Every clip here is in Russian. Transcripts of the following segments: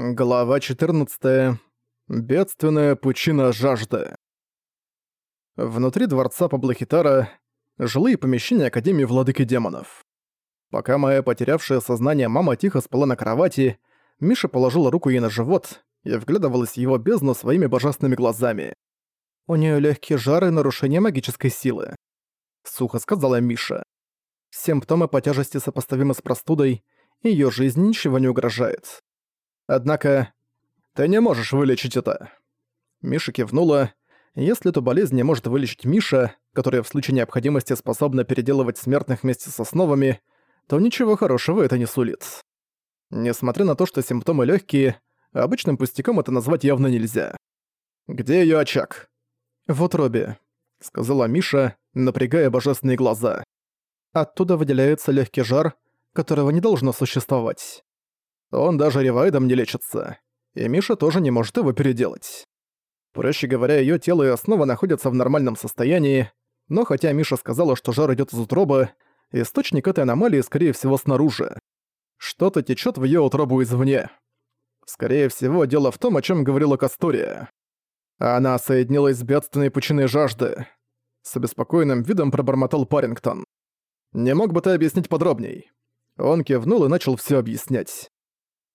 Глава 14. Бедственная пучина жажды. Внутри дворца Паблохитара жилые помещения Академии Владыки Демонов. Пока моя потерявшая сознание мама тихо спала на кровати, Миша положила руку ей на живот и вглядывалась в его бездну своими божественными глазами. «У нее легкие жары и нарушение магической силы», — сухо сказала Миша. «Симптомы по тяжести сопоставимы с простудой, и её жизни ничего не угрожает. Однако, ты не можешь вылечить это. Миша кивнула. Если эту болезнь не может вылечить Миша, которая в случае необходимости способна переделывать смертных вместе с основами, то ничего хорошего это не сулит. Несмотря на то, что симптомы легкие, обычным пустяком это назвать явно нельзя. «Где ее очаг?» «В утробе», — сказала Миша, напрягая божественные глаза. «Оттуда выделяется легкий жар, которого не должно существовать. Он даже ревайдом не лечится. И Миша тоже не может его переделать. Проще говоря, её тело и основа находятся в нормальном состоянии, но хотя Миша сказала, что жар идёт из утробы, источник этой аномалии, скорее всего, снаружи. Что-то течёт в её утробу извне. Скорее всего, дело в том, о чём говорила Кастория. Она соединилась с бедственной пучиной жажды. С обеспокоенным видом пробормотал Парингтон. «Не мог бы ты объяснить подробней?» Он кивнул и начал всё объяснять.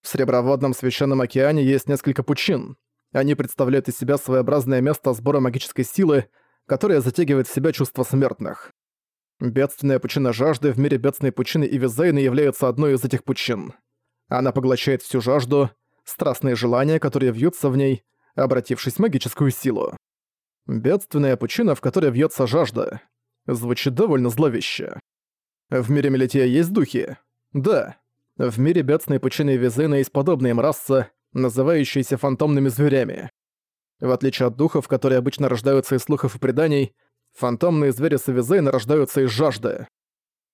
В Среброводном Священном океане есть несколько пучин. Они представляют из себя своеобразное место сбора магической силы, которое затягивает в себя чувства смертных. Бедственная пучина жажды в мире бедственной пучины и Визейна является одной из этих пучин. Она поглощает всю жажду, страстные желания, которые вьются в ней, обратившись в магическую силу. Бедственная пучина, в которой вьется жажда. Звучит довольно зловеще. В мире Мелитея есть духи? Да. В мире бедственной пучины Визена есть подобные им раса, называющиеся фантомными зверями. В отличие от духов, которые обычно рождаются из слухов и преданий, фантомные звери Савизейна рождаются из жажды.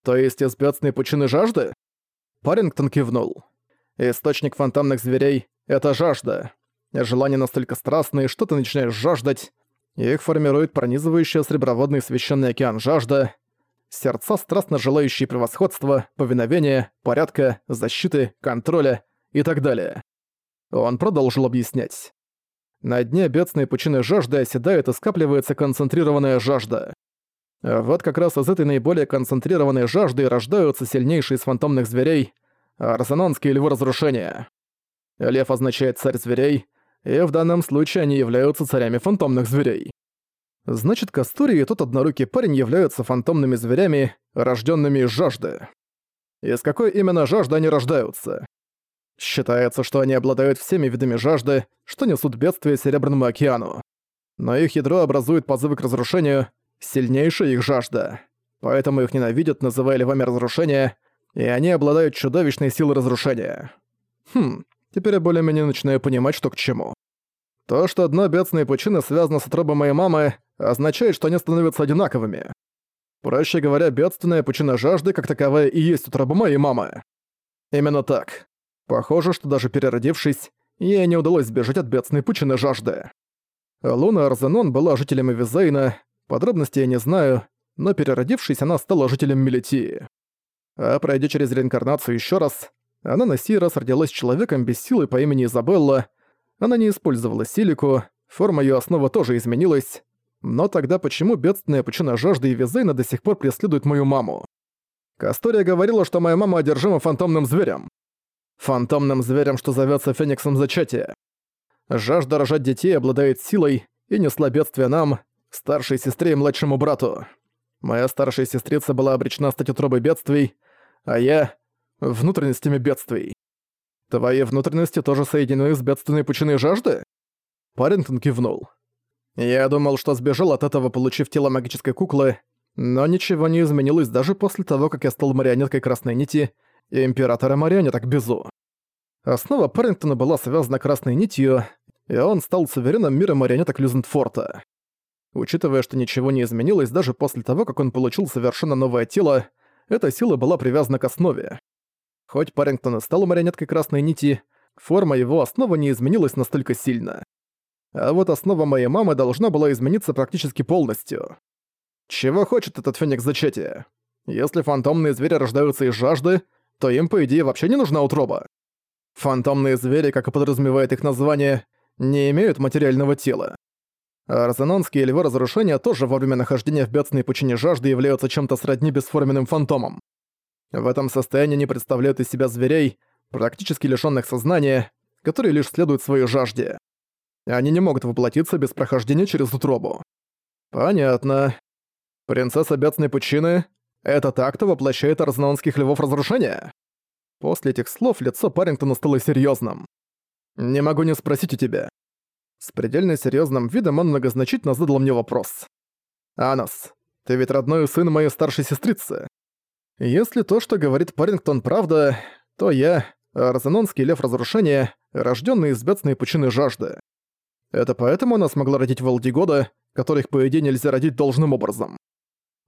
То есть из бедственной пучины жажды? Парингтон кивнул. Источник фантомных зверей — это жажда. Желания настолько страстные, что ты начинаешь жаждать. Их формирует пронизывающая среброводный священный океан жажда, сердца, страстно желающие превосходства, повиновения, порядка, защиты, контроля и так далее. Он продолжил объяснять. На дне бедственной пучины жажды оседает и скапливается концентрированная жажда. Вот как раз из этой наиболее концентрированной жажды рождаются сильнейшие из фантомных зверей – арсенонские львы разрушения. Лев означает «царь зверей», и в данном случае они являются царями фантомных зверей. Значит, Кастури и тот однорукий парень являются фантомными зверями, рожденными из жажды. Из какой именно жажды они рождаются? Считается, что они обладают всеми видами жажды, что несут бедствие Серебряному океану. Но их ядро образует позывы к разрушению, сильнейшая их жажда. Поэтому их ненавидят, называя львами разрушения, и они обладают чудовищной силой разрушения. Хм, теперь я более-менее начинаю понимать, что к чему. То, что дно бедственной пучины связано с утробой моей мамы, означает, что они становятся одинаковыми. Проще говоря, бедственная пучина жажды как таковая и есть утроба моей мамы. Именно так. Похоже, что даже переродившись, ей не удалось сбежать от бедственной пучины жажды. Луна Арзенон была жителем Эвизейна, подробностей я не знаю, но переродившись, она стала жителем Мелитии. А пройдя через реинкарнацию еще раз, она на сей раз родилась человеком без силы по имени Изабелла, она не использовала силику, форма её основы тоже изменилась. Но тогда почему бедственная причина жажды и Визейна до сих пор преследует мою маму? Кастория говорила, что моя мама одержима фантомным зверем. Фантомным зверем, что зовётся Фениксом Зачатия. Жажда рожать детей обладает силой и несла бедствие нам, старшей сестре и младшему брату. Моя старшая сестрица была обречена стать утробой бедствий, а я — внутренностями бедствий. Твои внутренности тоже соединены с бедственной пучиной жажды?» Парингтон кивнул. «Я думал, что сбежал от этого, получив тело магической куклы, но ничего не изменилось даже после того, как я стал марионеткой Красной Нити и Императора Марионеток Безу. Основа Парингтона была связана Красной Нитью, и он стал суверенным мира марионеток Люзентфорта. Учитывая, что ничего не изменилось даже после того, как он получил совершенно новое тело, эта сила была привязана к основе. Хоть Парингтон и стал марионеткой Красной Нити, форма его основы не изменилась настолько сильно. А вот основа моей мамы должна была измениться практически полностью. Чего хочет этот феникс зачатия? Если фантомные звери рождаются из жажды, то им, по идее, вообще не нужна утроба. Фантомные звери, как и подразумевает их название, не имеют материального тела. А резонанские львы разрушения тоже во время нахождения в бедственной пучине жажды являются чем-то сродни бесформенным фантомам. В этом состоянии они представляют из себя зверей, практически лишённых сознания, которые лишь следуют своей жажде. Они не могут воплотиться без прохождения через утробу. Понятно. Принцесса Бедственной Пучины — это так, кто воплощает арзнаонских львов разрушения? После этих слов лицо Парингтона стало серьёзным. «Не могу не спросить у тебя». С предельно серьёзным видом он многозначительно задал мне вопрос. «Анос, ты ведь родной сын моей старшей сестрицы. Если то, что говорит Парингтон, правда, то я — Арзенонский лев разрушения, рождённый из бедственной пучины жажды. Это поэтому она смогла родить Валдигода, которых, по идее, нельзя родить должным образом.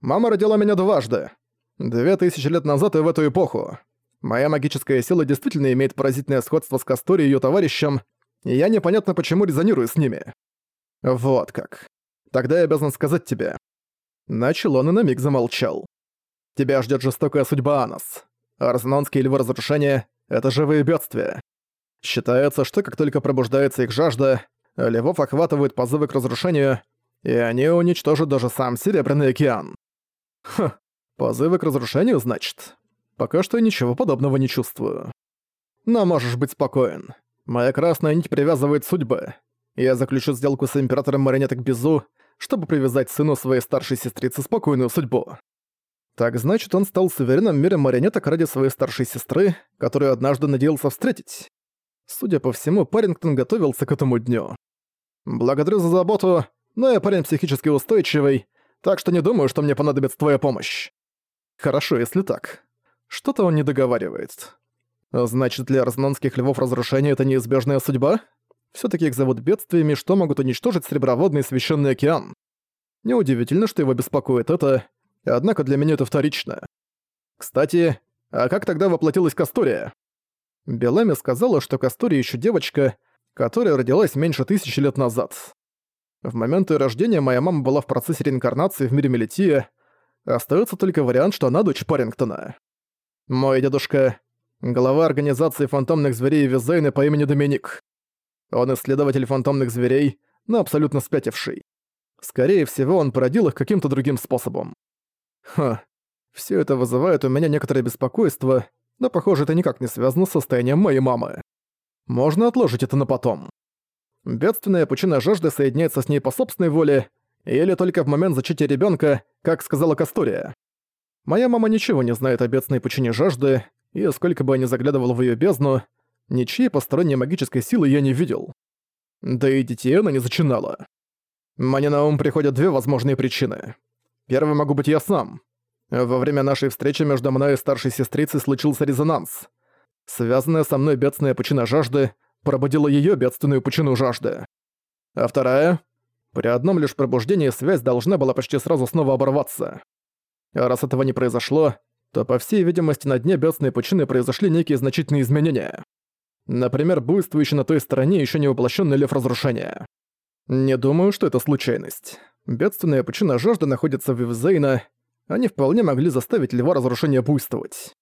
Мама родила меня дважды. Две тысячи лет назад и в эту эпоху. Моя магическая сила действительно имеет поразительное сходство с Кастори и её товарищем, и я непонятно почему резонирую с ними. Вот как. Тогда я обязан сказать тебе. Начал он и на миг замолчал. Тебя ждёт жестокая судьба, Анос. Арзнонские львы разрушения — это живые бедствия. Считается, что как только пробуждается их жажда, львов охватывают позывы к разрушению, и они уничтожат даже сам Серебряный океан. Хм, позывы к разрушению, значит? Пока что я ничего подобного не чувствую. Но можешь быть спокоен. Моя красная нить привязывает судьбы. Я заключу сделку с императором марионеток Безу, чтобы привязать сыну своей старшей сестрицы спокойную судьбу. Так значит, он стал суверенным миром марионеток ради своей старшей сестры, которую однажды надеялся встретить. Судя по всему, Парингтон готовился к этому дню. «Благодарю за заботу, но я парень психически устойчивый, так что не думаю, что мне понадобится твоя помощь». «Хорошо, если так. Что-то он не договаривает. Значит, для разнонских львов разрушение — это неизбежная судьба? все таки их зовут бедствиями, что могут уничтожить Среброводный Священный океан. Неудивительно, что его беспокоит это, однако для меня это вторично. Кстати, а как тогда воплотилась Кастория? Белами сказала, что Кастория еще девочка, которая родилась меньше тысячи лет назад. В момент ее рождения моя мама была в процессе реинкарнации в мире Мелития. Остается только вариант, что она дочь Парингтона. Мой дедушка — глава организации фантомных зверей Визейны по имени Доминик. Он исследователь фантомных зверей, но абсолютно спятивший. Скорее всего, он породил их каким-то другим способом. Ха, все это вызывает у меня некоторое беспокойство, но, похоже, это никак не связано с состоянием моей мамы. Можно отложить это на потом. Бедственная пучина жажды соединяется с ней по собственной воле, или только в момент зачатия ребенка, как сказала Кастория. Моя мама ничего не знает о бедственной пучине жажды, и сколько бы я ни заглядывал в ее бездну, ничьей посторонней магической силы я не видел. Да и детей она не зачинала. Мне на ум приходят две возможные причины. Первой могу быть я сам. Во время нашей встречи между мной и старшей сестрицей случился резонанс. Связанная со мной бедственная пучина жажды пробудила ее бедственную пучину жажды. А вторая? При одном лишь пробуждении связь должна была почти сразу снова оборваться. А раз этого не произошло, то, по всей видимости, на дне бедственной пучины произошли некие значительные изменения. Например, буйствующий на той стороне еще не воплощенный лев разрушения. Не думаю, что это случайность. Бедственная пучина жажды находится в Вивзейна, они вполне могли заставить льва разрушения буйствовать.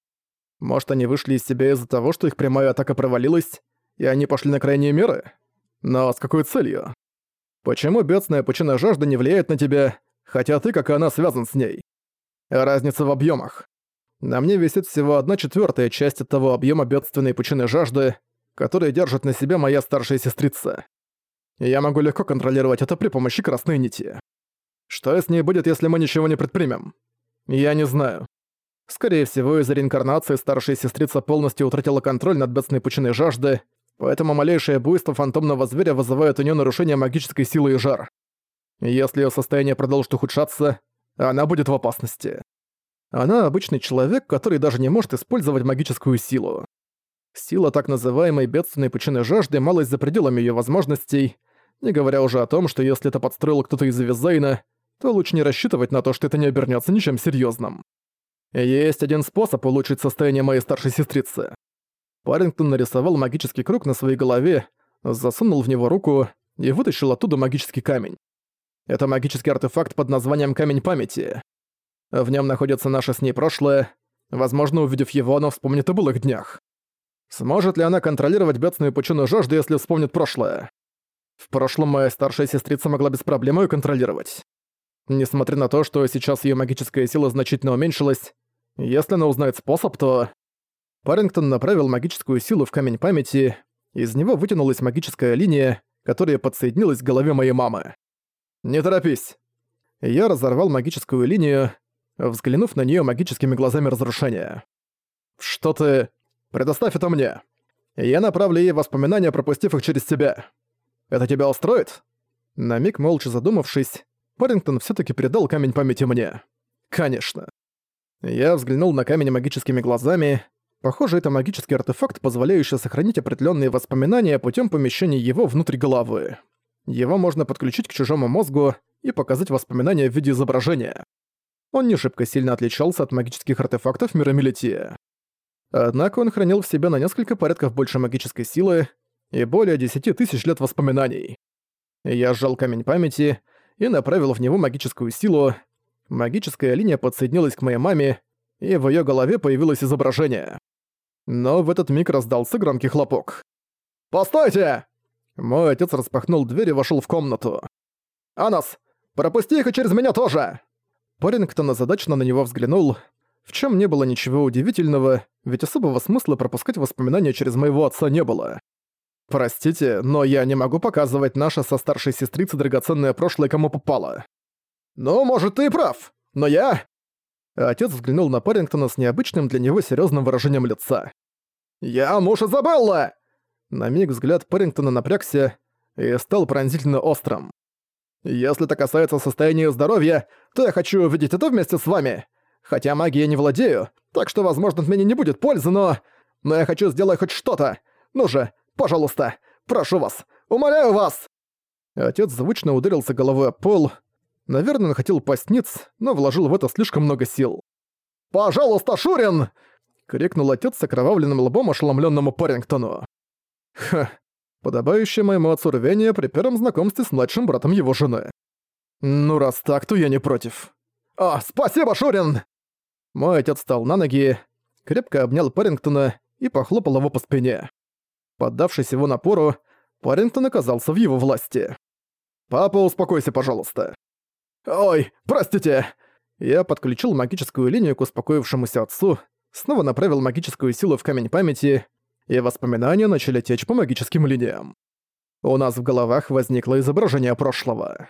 Может, они вышли из себя из-за того, что их прямая атака провалилась, и они пошли на крайние меры? Но с какой целью? Почему бедственная пучина жажды не влияет на тебя, хотя ты, как и она, связан с ней? Разница в объемах. На мне висит всего одна четвертая часть от того объема бедственной пучины жажды, который держит на себя моя старшая сестрица. Я могу легко контролировать это при помощи красной нити. Что с ней будет, если мы ничего не предпримем? Я не знаю. Скорее всего, из-за реинкарнации старшая сестрица полностью утратила контроль над бедственной пучиной жажды, поэтому малейшее буйство фантомного зверя вызывает у нее нарушение магической силы и жар. Если ее состояние продолжит ухудшаться, она будет в опасности. Она обычный человек, который даже не может использовать магическую силу. Сила так называемой бедственной пучины жажды малость за пределами ее возможностей, не говоря уже о том, что если это подстроил кто-то из Визейна, то лучше не рассчитывать на то, что это не обернется ничем серьезным. Есть один способ улучшить состояние моей старшей сестрицы. Парингтон нарисовал магический круг на своей голове, засунул в него руку и вытащил оттуда магический камень. Это магический артефакт под названием «Камень памяти». В нем находится наше с ней прошлое. Возможно, увидев его, она вспомнит о былых днях. Сможет ли она контролировать бедственную пучину жажды, если вспомнит прошлое? В прошлом моя старшая сестрица могла без проблем её контролировать. Несмотря на то, что сейчас её магическая сила значительно уменьшилась, если она узнает способ, то... Парингтон направил магическую силу в камень памяти, из него вытянулась магическая линия, которая подсоединилась к голове моей мамы. «Не торопись!» Я разорвал магическую линию, взглянув на неё магическими глазами разрушения. «Что ты...» Предоставь это мне. Я направлю ей воспоминания, пропустив их через тебя. Это тебя устроит?» На миг молча задумавшись, Парингтон все таки передал камень памяти мне. «Конечно». Я взглянул на камень магическими глазами. Похоже, это магический артефакт, позволяющий сохранить определенные воспоминания путем помещения его внутрь головы. Его можно подключить к чужому мозгу и показать воспоминания в виде изображения. Он не шибко сильно отличался от магических артефактов мира Мелития. Однако он хранил в себе на несколько порядков больше магической силы и более десяти тысяч лет воспоминаний. Я сжал камень памяти и направил в него магическую силу. Магическая линия подсоединилась к моей маме, и в её голове появилось изображение. Но в этот миг раздался громкий хлопок. «Постойте!» Мой отец распахнул дверь и вошёл в комнату. «Анас, пропусти их и через меня тоже!» Парингтон озадаченно на него взглянул, в чем не было ничего удивительного, ведь особого смысла пропускать воспоминания через моего отца не было. Простите, но я не могу показывать наше со старшей сестрицей драгоценное прошлое кому попало. Ну, может, ты и прав, но я... Отец взглянул на Парингтона с необычным для него серьезным выражением лица. «Я муж Изабелла!» На миг взгляд Парингтона напрягся и стал пронзительно острым. «Если это касается состояния здоровья, то я хочу увидеть это вместе с вами. Хотя магией я не владею, так что, возможно, от меня не будет пользы, но... Но я хочу сделать хоть что-то. Ну же, пожалуйста, прошу вас, умоляю вас!» Отец звучно ударился головой о пол. Наверное, он хотел постниц, но вложил в это слишком много сил. «Пожалуйста, Шурин!» — крикнул отец с окровавленным лбом ошеломлённому Парингтону. Ха, подобающее моему отцу рвение при первом знакомстве с младшим братом его жены. Ну, раз так, то я не против. «О, спасибо, Шурин!» Мой отец встал на ноги, крепко обнял Парингтона и похлопал его по спине. Поддавшись его напору, Парингтон оказался в его власти. «Папа, успокойся, пожалуйста». «Ой, простите!» Я подключил магическую линию к успокоившемуся отцу, снова направил магическую силу в камень памяти, и воспоминания начали течь по магическим линиям. У нас в головах возникло изображение прошлого.